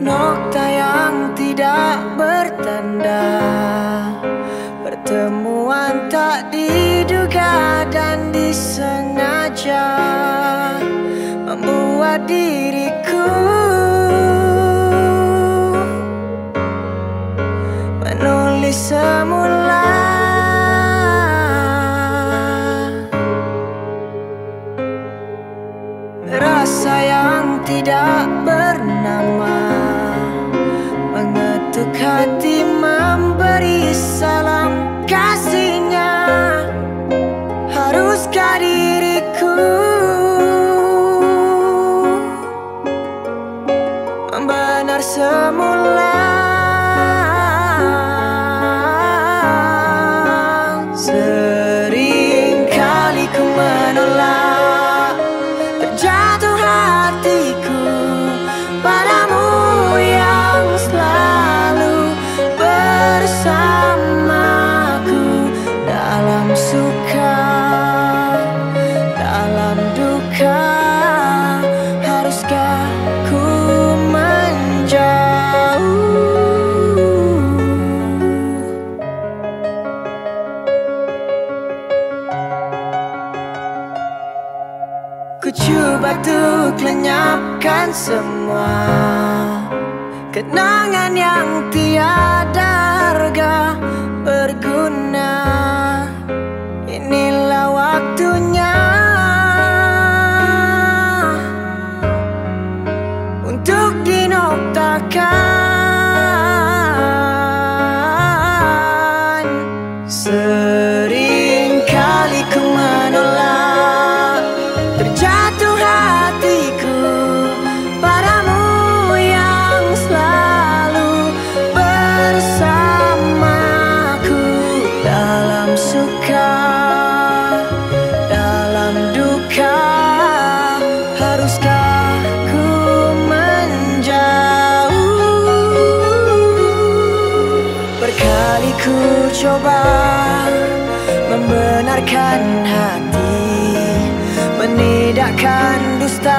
Nokta yang tidak bertanda. Pertemuan tak diduga dan disengaja Membuat diriku Menulis semula. Rasa yang tidak bertanda Ku coba untuk lenyapkan semua. Kenangan yang tiada mencoba membenarkan hati menidakkan dusta.